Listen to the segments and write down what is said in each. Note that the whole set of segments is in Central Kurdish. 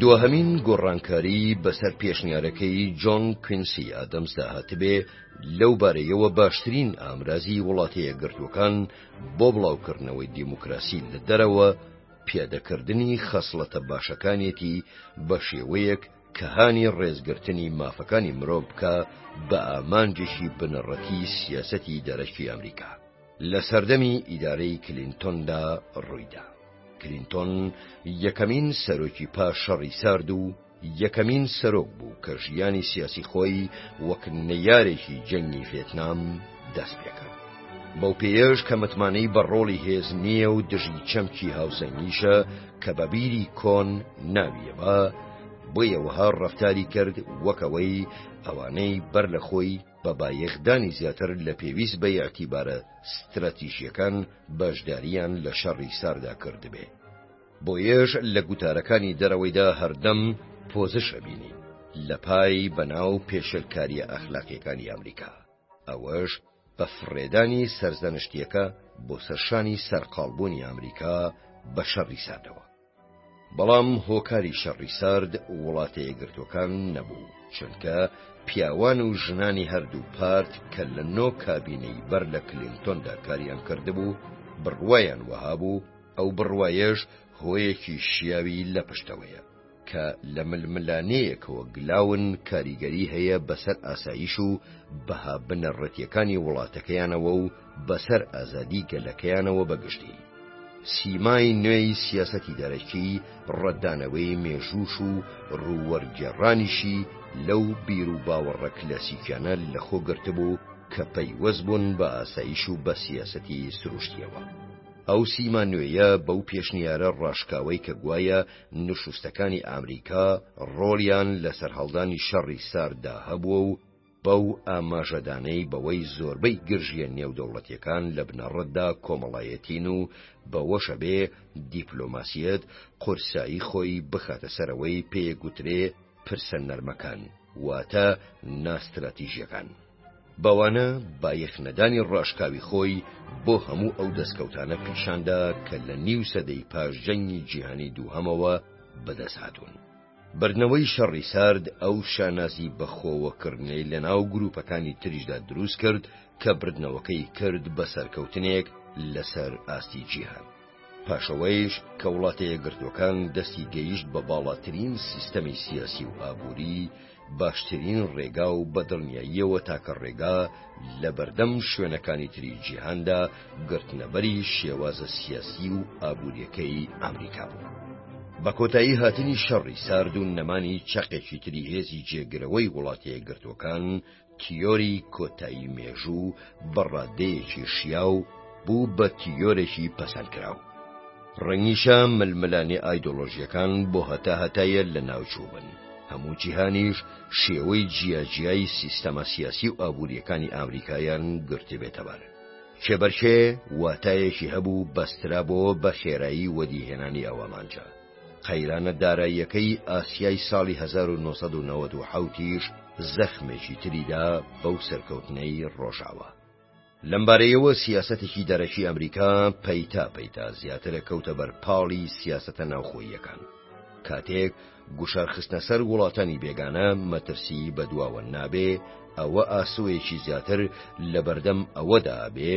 دوهەمین گۆڕانکاری بەسەر پێشنیارەکەی جۆن کوینسی ئادەمسدا هاتبێ لەو بارەیەوە باشترین ئامرازی وڵاتەیە گرتوەکان بۆ بڵاوکردنەوەی دیموکراسی لە دەرەوە پێدەکردنی خەسڵەتە باشەکانێتی بە شێوەیەک کە هانی ڕێزگرتنی مافەکانی مرۆڤ بکا بە ئامانجێکی بنەڕەتی سیاسەتی دەرەکی ئەمریکا لە سەردەمی ئیدارەی کلینتۆندا ڕوویدا کلینتۆن یەکەمین سەرۆکی پا شەڕی سارد و یەکەمین سەرۆک بوو کە ژیانی سیاسی خۆی وەک نەیارێکی جەنگی ڤێتنام دەست پێکەن. بەو پێیەش کە متمانەی بە ڕۆڵی هێز نییە و دژی چەمکی هاوسەنگیشە کە بە بیری کۆن ناویەوە، بۆیە وەها ڕفتاری کرد وەکەوەی ئەوانەی بەر لە خۆی بە بایەخدانی زیاتر لە پێویست بە یاعتیبارە ستراتیژیەکان بەشداریان لە شەڕی ساردا کردبێ. بۆ یەش لە گوتارەکانی دەرەوەیدا هەردەم پۆزشە بینین لە پای بەناو پێشلکاریە ئەخلاقیەکانی ئەمریکا. ئەوەش بە فڕێدانی سەرزەنشتیەکە بۆ سەر شانی سەرقاڵبوونی ئەمریکا بە شەڕی ساردەوە. بەڵام هۆکاری شەڕی سارد وڵاتە یەکگرتوەکان نەبوو چونکە پیاوان و ژنانی هەردوو پارت کە لە نۆ کابینەی بەر لە کلینتۆندا کاریان کردبوو بڕوایان وەهابوو ئەو بڕوایەش هۆیەکی شیاوی لە پشتەوەیە. کە لە ململانێیەکەوە گلاون کاریگەری هەیە بەسەر ئاسایش و بەها بنەڕەتیەکانی وڵاتەکەیانەوە و بەسەر ئازادی گەلەکەیانەوە بەگشتی. سیمای نوێی سیاسەتی دەرەکی ڕەتدانەوەی مێژووش و ڕووەرگێڕانیشی لەو بیر و باوەڕە کلاسیکیانە لەخۆ گرتبوو کە پەیوەست بوون بە ئاسایش و بە سیاسەتی سروشتیەوە. ئەو سیما نوێیە بەو پێشنیارە ڕاشکاوەی کە گوایە نوشوستەکانی ئامریکا ڕۆڵیان لە سەرهەڵدانی شەڕی سارددا هەبووە و بەو ئاماژەدانەی بەوەی زۆربەی گرژیە نێودەوڵەتیەکان لە بنەڕەتدا کۆمەڵایەتین و بەوەشە بێ دیپلۆماسیەت قورسایی خۆی بخاتە سەرەوەی پێگوترێ پرسە نەرمەکان واتە ناستراتیژیەکان. بەوانە بایەخنەدانی ڕاشکاوی خۆی بۆ هەموو ئەو دەستکەوتانە پیشاندا کە لە نیو سەدەی پاش جەنگی جیهانی دووهەمەوە بەدەست هاتوون. بردنەوەی شەڕی سارد ئەو شانازی بەخۆوەکڕنەی لەناو گروپەکانی تریشدا دروست کرد کە بردنەوەکەی کرد بە سەرکەوتنێک لەسەر ئاستی جیهان. پاشەوەیش کە وڵاتە یەکگرتووەکان دەستی گەیشت بە باڵاترین سیستەمی سیاسی و ئابووری باشترین ڕێگا و بەدڵنیاییەوە تاکە ڕێگا لە بەردەم شوێنەکانی تری جیهاندا گرتنەبەری شێوازە سیاسی و ئابووریەکەی ئەمریکا بوو. بە کۆتایی هاتنی شەڕی سارد و نەمانی چەقێکی تری هێزی جێگرەوەی وڵاتە یەکگرتووەکان تیۆری کۆتایی مێژوو بە ڕادەیەکی شیاو بوو بە تیۆرێکی پەسەندکراو. ڕەنگیشە ململانێ ئایدۆلۆژیەکان بۆ هەتا هەتایە لەناوچووبن، هەموو جیهانیش شێوەی جیاجیای سیستەمە سیاسی و ئابووریەکانی ئامریکایان گرتبێتەبەر. کێبەرکێ واتایەکی هەبوو بەسترابۆوە بە خێرایی وەدیهێنانی ئەو ئامانجە. قەیرانە داراییەکەی ئاسیای ساڵی هەزار و نۆ سەد و نەوەد و حەوت یش زەخمێکی تری دا بەو سەرکەوتنەی ڕۆژاوا. لەمبارەیەوە سیاسەتێکی دەرەکی ئەمریکا پەیتا پەیتا زیاتر کەوتە بەر پاڵی سیاسەتە ناوخۆییەکان. کاتێک گوشار خستنە سەر وڵاتانی بێگانە مەترسیی بەدواوە نابێ، ئەوە ئاسۆیەکی زیاتر لەبەردەم ئەوەدا ئەبێ،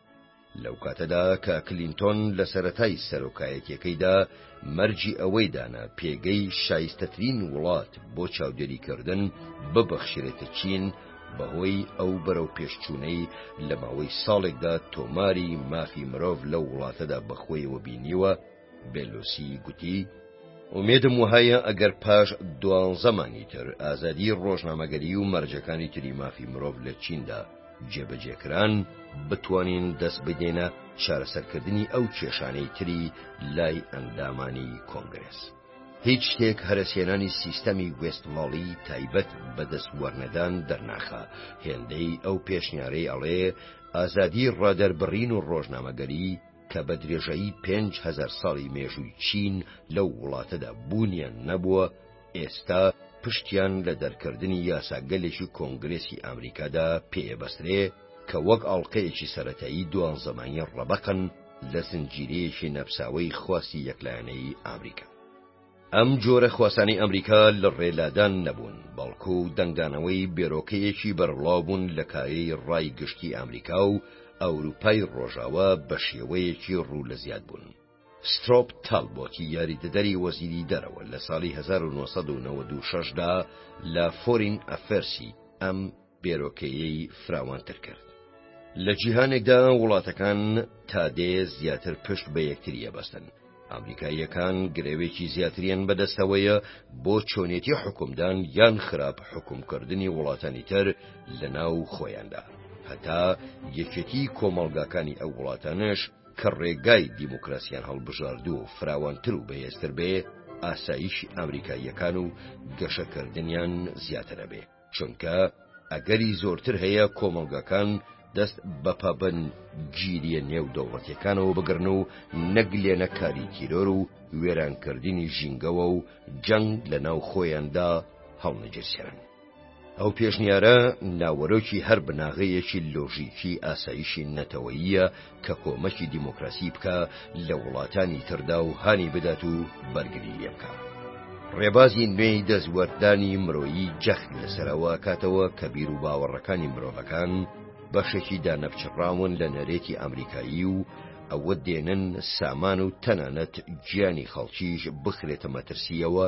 لەو کاتەدا کە کلینتۆن لە سەرەتای سەرۆکایەتیەکەیدا مەرجی ئەوەی دانا پێگەی شایستەترین وڵات بۆ چاودێریکردن ببەخشرێتە چین بەهۆی ئەو بەرەو پێشچوونەی لە ماوەی ساڵێکدا تۆماری مافی مرۆڤ لەو وڵاتەدا بەخۆیەوە بینیوە بێلوسی گوتی ئومێدم وهەیە ئەگەر پاش دوانزەمانی تر ئازادی ڕۆژنامەگەری و مەرجەکانی تری مافی مرۆڤ لە چیندا جێبەجێکران بتوانین دەست بدێنە چارەسەرکردنی ئەو کێشانەی تری لای ئەندامانی کۆنگرس. هیچ شتێک هەرەسێنانی سیستەمی گوێستماڵی تایبەت بەدەست وەرنەدان دەرناخە هێندەی ئەو پێشنیارەی ئەڵێ ئازادی ڕادەربڕین و ڕۆژنامەگەری کە بە درێژایی پێنج هەزار ساڵی مێژووی چین لەو وڵاتەدا بوونیان نەبووە ئێستا پشتیان لە دەرکردنی یاساگەلێکی کۆنگرێسی ئەمریکادا پێبەسترێ کە وەک ئاڵلقەیەکی سەتایی دوان زمانی ڕەبقن لە زنجیرەیەکی نەپساوەی خواستی یەکلایەنەی ئامریکا. ئەم جۆرە خواسانی ئەمریکا لە ڕێ لادان نەبوون، بەڵکو دەنگدانەوەی بێرۆکەیەکی بەربڵاو بوون لە کایەی ڕای گشتی ئەمریکا و ئەوروپای ڕۆژاوا بە شێوەیەکی ڕوو لە زیاد بوون. سترۆپ تالبۆتی یاریدەدەری وەزیری دەرەوە لە ساڵی 1996 دا لە فۆرین ئەفێرسی ئەم بیرۆکەیەی فراوانتر کرد. لە جیهانێکدا وڵاتەکان تا دێ زیاتر پشت بە یەکتری ئەبەستن. ئەمریکاییەکان گرەوێکی زیاتریان بەدەستەوەیە بۆ چۆنێتی حکومدان یان خراپ حکومکردنی وڵاتانی تر لە ناو خۆیاندا. هەتا یەکێتی کۆمەڵگاکانی ئەو وڵاتانش کە ڕێگای دیموکراسیان هەڵبژاردووە و فراوانتر و بەهێزتر بێ، ئاسایشی ئەمریکاییەکان و گەشەکردنیان زیاترەبێ. چونکە ئەگەری زۆرتر هەیە کۆمەڵگەکان دەست بە پابەن گیریە نێو دەوڵەتەکانەوە بگرن و نەک لێنە کاری تیرۆر و وێرانکردنی ژینگەوە و جەنگ لە ناو خۆیاندا هەڵنەگیرسێنن ئەو پێشنیارە ناوەرۆکی هەر بناغەیەکی لۆژیکی ئاسایشی نەتەوەییە کە کۆمەکی دیموکراسی بکا لە وڵاتانی تردا و هانی بدات و بەرگری لێ بکا. ڕێبازی نوێی دەستوەردانی مرۆیی جەخت لەسەرەوە ئەکاتەوە کە بیر و باوەڕەکانی مرۆڤەکان بەشێکی دانەپچڕاون لە نەرێتی ئەمریکایی و ئەوە دێنن سامان و تەنانەت گیانی خەڵکیش بخرێتە مەترسییەوە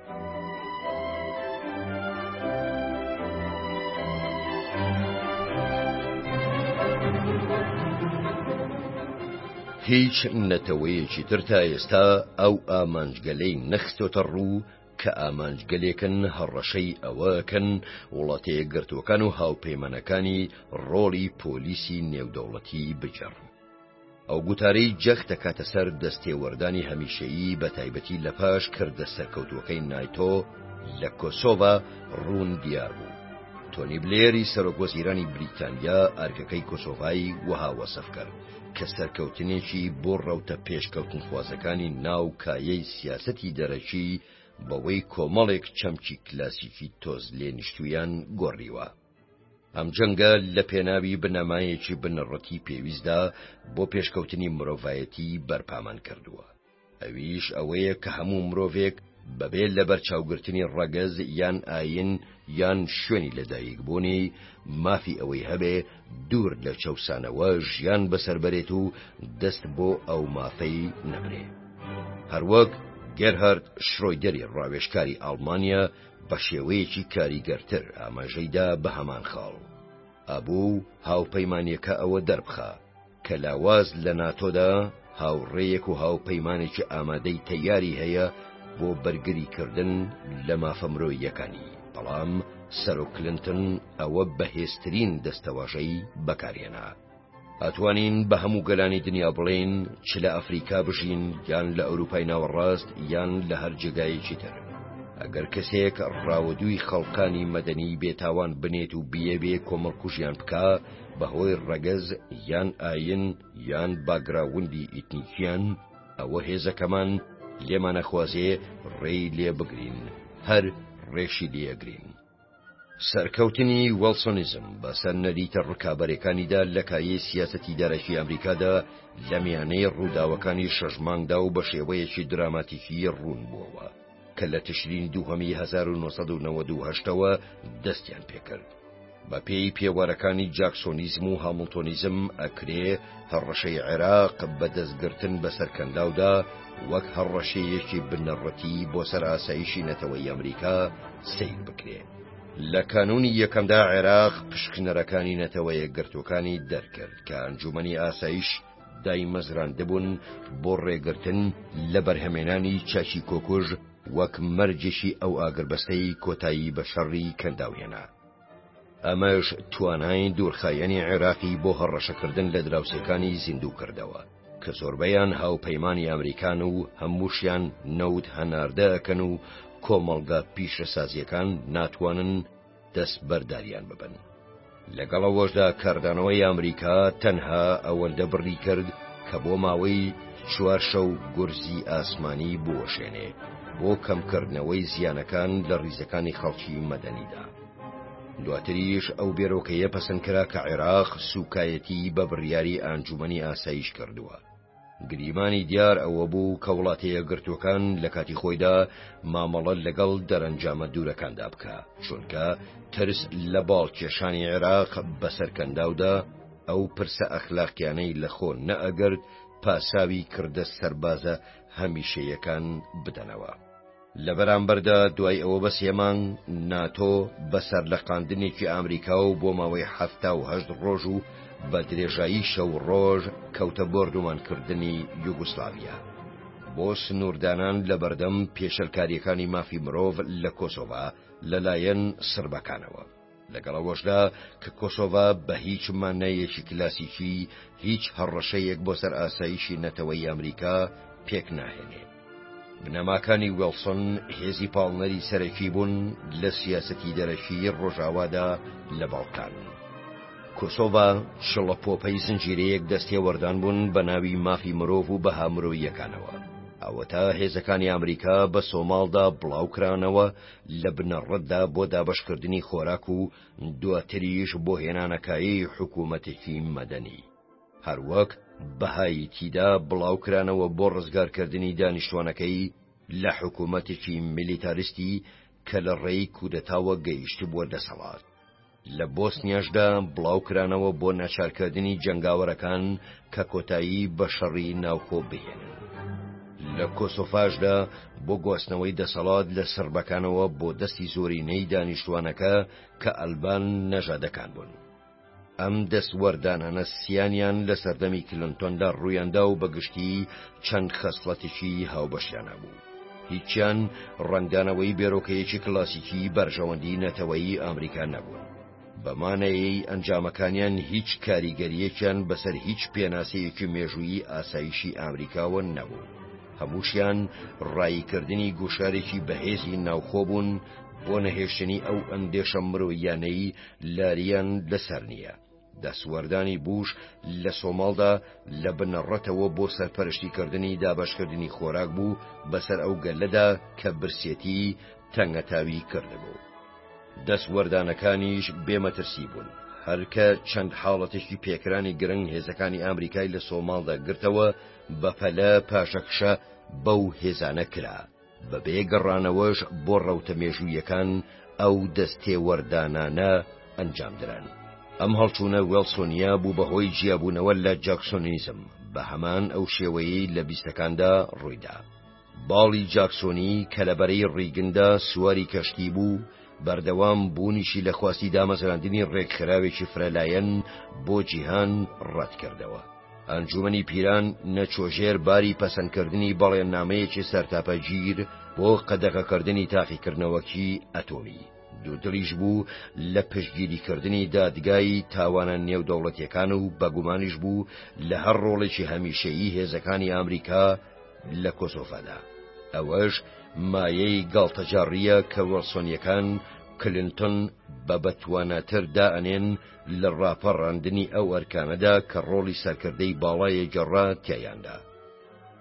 هیچ نەتەوەیەکی تر تا ئێستا ئەو ئامانجگەلەی نەخستۆتە ڕوو کە ئامانجگەلێکن هەڕەشەی ئەوەکەن وڵاتە یەکگرتووەکان و هاوپەیمانەکانی ڕۆڵی پۆلیسی نێودەوڵەتی بگێڕن ئەو گوتارەی جەخ دەکاتە سەر دەستێوەردانی هەمیشەیی بە تایبەتی لە پاش کردە سەرکەوتوەکەی نایتۆ لە کۆسۆڤە ڕوون دیار بوو تۆنی بلێری سەرۆکۆزیرانی بریتانیا ئەرکەکەی کۆسۆڤایی وەها وەسف کرد کە سەرکەوتنێکی بۆ ڕەوتە پێشکەوتنخوازەکانی ناو کایەی سیاسەتی دەرەکی بەوەی کۆمەڵێک چەمکی کلاسیکی تۆز لێ نیشتویان گۆڕیوە. ئەم جەنگە لە پێناوی بنەمایەکی بنەڕەتی پێویستدا بۆ پێشکەوتنی مرۆڤایەتی بەرپامان کردووە ئەویش ئەوەیە کە هەموو مرۆڤێک بەبێ لە بەرچاوگرتنی ڕەگەز یان ئاین یان شوێنی لەدایک بوونی مافی ئەوەی هەبێ دوور لە چەوسانەوە ژیان بەسەر بەرێت و دەست بۆ ئەو مافەی نەبرێ هەروەک گەرهرد شرۆیدەری ڕاوێشکاری ئاڵمانیا بە شێوەیەکی کاریگەرتر ئاماژەی دا بە هەمان خاڵ، ئەبوو هاوپەیمانییەکە ئەوە دەربخا کە لاواز لە ناتۆدا هاوڕێیەک و هاوپەیمانێکی ئامادەی تەیاری هەیە بۆ بەرگریکردن لە مافە مرۆییەکانی، بەڵام سەرۆک کلنتن ئەوە بەهێزترین دەستەواژەی بەکارهێنا. ئەتوانین بە هەموو گەلانی دنیا بڵێین چ لە ئەفریقا بژین یان لە ئەوروپای ناوەڕاست یان لە هەر جێگایەکی تر ئەگەر کەسێک ڕاوەدووی خەڵکانی مەدەنی بێتاوان بنێت و بیەوێ کۆمەڵکوژیان بکە بەهۆی ڕەگەز یان ئاین یان باگراوندی ئیتنیکیان ئەوە هێزەکەمان لێمانەخوازێ ڕێی لێ بگرین هەر ڕێشی لێگرین سەرکەوتنی وڵسۆنیزم بەسەر نەریتە ڕکابەرەکانیدا لە کایەی سیاسەتی دەرەکی ئەمریکادا لە میانەی ڕووداوەکانی شەش مانگدا و بە شێوەیەکی دراماتیکی ڕوون بووەوە کە لە تشرینی دووهەمی 1992ەوە دەستیان پێکرد. بە پێی پێوەرەکانی جاکسۆنیزم و هاملتۆنیزم ئەکرێ هەڕەشەی عێراق بە دەستگرتن بەسەر کەنداودا وەک هەڕەشەیەکی بنەڕەتی بۆ سەر ئاسایشی نەتەوەی ئەمریکا سەیر بکرێ. لە کانونی یەکەمدا عێراق پشکنەرەکانی نەتەوەیەکگرتووەکانی دەرکرد کە ئەنجومەنی ئاسایش دایمەزراندبوون بۆ ڕێگرتن لە بەرهەمێنانی چاکی کۆکوژ وەک مەرجێکی ئەو ئاگربەستەی کۆتایی بە شەڕی کەنداو هێنا. ئەمەش توانای دوورخایەنی عێراقی بۆ هەڕەشەکردن لە دراوسێکانی زیندوو کردەوە کە زۆربەیان هاوپەیمانانی ئەمریکان و هەمووشیان نەوت هەناردەکەن و کۆمەڵگا پیشەسازیەکان ناتوانن دەست بەرداریان ببن. لەگەڵ ئەوەشدا کاردانەوەی ئەمریکا تەنها ئەوەندە بڕی کرد کە بۆ ماوەی چوار شەو گورزی ئاسمانی بوەشێنێ بۆ کەمکردنەوەی زیانەکان لە ڕیزەکانی خەڵکی مەدەنیدا. دواتریش ئەو بێرۆکەیە پەسەندکرا کە عێراق سوکایەتی بە بڕیاری ئانجومەنی ئاسایش کردووە. گریمانی دیار ئەوە بوو کە وڵاتەیەکگرتووەکان لە کاتی خۆیدا مامەڵە لەگەڵ دەرەنجامە دوورەکاندا بکا، چونکە ترس لە باڵکێشانی عێراق بەسەر کەنداودا ئەو پرسە ئەخلاقیانەی لەخۆ نەئەگرت پاساوی کردە سەربازە هەمیشەیەکان بدەنەوە. لە بەرامبەردا دوای ئەوە بە سێ مانگ ناتۆ بە سەرلەقاندنێکی ئامریکا و بۆ ماوەی حەفتا و هەشت ڕۆژ و بە درێژایی شەو و ڕۆژ کەوتە بۆردومانکردنی یوگوسلاڤیا. بۆ سنووردانان لە بەردەم پێشێلکارییەکانی مافی مرۆڤ لە کۆسۆڤا لەلایەن سڕبەکانەوە. لەگەڵ ئەوەشدا کە کۆسۆڤا بە هیچ مانایەکی کلاسیکی هیچ هەڕەشەیەک بۆ سەر ئاسایشی نەتەوەی ئەمریکا پێک ناهێنێ. بنەماکانی وێڵسن هێزی پاڵنەری سەرەکی بوون لە سیاسەتی دەرەکی ڕۆژاوادا لە باڵکان. کۆسۆڤا شڵە پۆپەی زنجیرەیەک دەستێوەردان بوون بە ناوی مافی مرۆڤ و بەها مرۆییەکانەوە. ئەوەتا هێزەکانی ئەمریکا بە سۆماڵدا بڵاوکرانەوە لە بنەڕەتدا بۆ دابەشکردنی خۆراک و دواتریش بۆ هێنانەکایەی حکوومەتێکی مەدەنی. هەروەک بەهای تیدا بڵاوکرانەوە بۆ ڕزگارکردنی دانیشتوانەکەی لە حکوومەتێکی میلیتاریستی کە لە ڕێی کودەتاوە گەیشتبووە دەسەڵات. لە بۆسنیاشدا بڵاوکرانەوە بۆ ناچارکردنی جەنگاوەرەکان کە کۆتایی بە شەڕی ناوخۆ بهێنن لە کۆسۆفاشدا بۆ گواستنەوەی دەسەڵات لە سربەکانەوە بۆ دەستی زۆرینەی دانیشتوانەکە کە ئەلبان نەژادەکان بوون. ئەم دەستوەردانانە سیانیان لە سەردەمی کلنتۆندا ڕوویاندا و بەگشتی چەند خەسڵەتێکی هاوبەشیانە بوو. هیچیان ڕەنگدانەوەی بێرۆکەیەکی کلاسیکی بەرژەوەندی نەتەوەیی ئامریکا نەبوون بەمانەیەی ئەنجامەکانیان هیچ کاریگەریەکیان بەسەر هیچ پێناسەیەکی مێژوویی ئاسایشی ئامریکاوە نەبوو هەمووشیان ڕاییکردنی گوشارێکی بەهێزی ناوخۆ بوون بۆ نەهێشتنی ئەو ئەندێشە مرۆیانەی لاریان لەسەر نییە دەستوەردانی بوش لە سۆماڵدا لە بنەڕەتەوە بۆ سەرپەرشتیکردنی دابەشکردنی خۆراک بوو بەسەر ئەو گەلەدا کە برسێتی تەنگەتاوی کردبوو. دەستوەردانەکانیش بێ مەترسی بوون، هەرکە چەند حاڵەتێکی پێکرانی گرنگ هێزەکانی ئامریکای لە سۆماڵدا گرتەوە، بەپەلە پاشەکشە بەو هێزانە کرا. بەبێ گەڕانەوەش بۆ ڕەوتە مێژوویەکان ئەو دەستێوەردانانە ئەنجامدران. ئەم هەڵچوونە وێڵسۆنیا بوو بە هۆی جیابوونەوە لە جاکسۆنیزم بە هەمان ئەو شێوەیەی لە بیستەکاندا ڕوویدا. باڵی جاکسۆنی کە لە بەرەی ڕیگندا سواری کەشتی بوو، بەردەوام بوونیشی لە خواستی دامەزراندنی ڕێکخراوێکی فرەلایەن بۆ جیهان ڕەتکردەوە. ئەنجومەنی پیران نەچوە ژێر باری پەسەندکردنی بەڵێننامەیەکی سەرتاپە گیر بۆ قەدەغەکردنی تاقیکردنەوەکی ئەتۆمی دوودڵیش بوو لە پشتگیریکردنی دادگای تاوانە نێودەوڵەتیەکان و بەگومانیش بوو لە هەر ڕۆڵێکی هەمیشەیی هێزەکانی ئامریکا لە کۆسۆفادا ئەوەش مایەی گاڵتەجاڕیە کە وەڵسۆنیەکان کلنتن بە بەتواناتر دائەنێن لە ڕاپەڕاندنی ئەو ئەرکانەدا کە ڕۆڵی سەرکردەی باڵای گەڕا تیایاندا.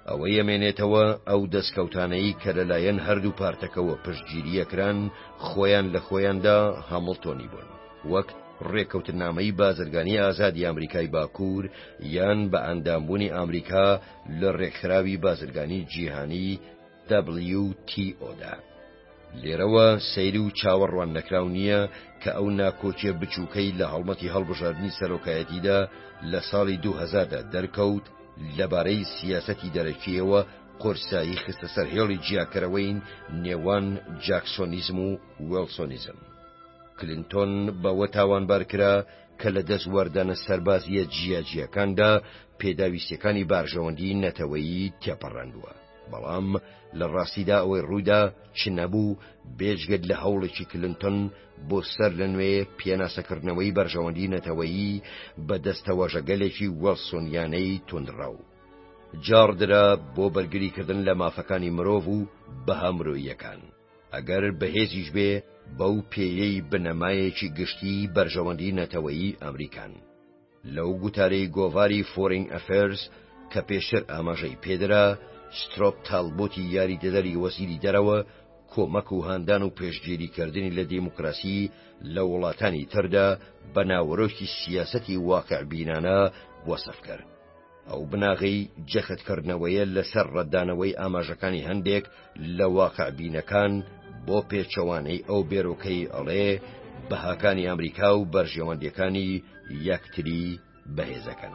ئەوەی ئەمێنێتەوە ئەو دەستکەوتانەی کە لەلایەن هەردوو پارتەکەوە پشتگیرییەکران خۆیان لە خۆیاندا هامڵتۆنی بوون وەک ڕێککەوتنامەی بازرگانی ئازادی ئەمریکای باکوور یان بە ئەندامبوونی ئەمریکا لە ڕێکخراوی بازرگانی جیهانی WTO دا. لێرەوە سەیر و چاوەڕوان نەکراو نییە کە ئەو ناکۆکیە بچووکەی لە هەڵمەتی هەڵبژاردنی سەرۆکایەتیدا لە ساڵی 2000دا دەرکەوت لەبارەی سیاسەتی دەرەکیەوە قۆرسایی خستە سەر هێڵی جیاکەرەوەین نێوان جاکسۆنیزم و وێڵسۆنیزم. کلینتۆن بەوە تاوانبار کرا کە لە دەست وەردانە سەربازیە جیاجیەکاندا پێداویستەکانی بارژەوەندی نەتەوەیی تێپەڕاندووە. بەڵام لە ڕاستیدا ئەوەی ڕوویدا چ نەبوو بێجگەت لە هەوڵێکی کلنتن بۆ سەر لە نوێ پێناسەکردنەوەی بەرژەوەندی نەتەوەیی بە دەستەوەژەگەلێکی وەڵسۆنیانەی تونڕاو جاڕدرا بۆ بەرگریکردن لە مافەکانی مرۆڤ و بەها مرۆیەکان ئەگەر بەهێزیش بێ بەو پێیەی بنەمایەکی گشتی بەرژەوەندی نەتەوەیی ئەمریکان. لەو گوتارەی گۆڤاری فۆرین ئەفێرس کە پێشتر ئاماژەی پێدرا، سترۆپ تالبۆتی یاریدەدەری وەزیری دەرەوە کۆمەک و هاندان و پێشگیریکردنی لە دیموکراسی لە وڵاتانی تردا بە ناوەرۆکی سیاسەتی واقعبینانە وەسف کرد. ئەو بناغەی جەختکردنەوەیە لەسەر ڕەتدانەوەی ئاماژەکانی هەندێک لە واقعبینەکان بۆ پێچەوانەی ئەو بێرۆکەی ئەڵێ بەهاکانی ئەمریکا و بەرژێوەندەکانی یەکتری بەهێزەکەن.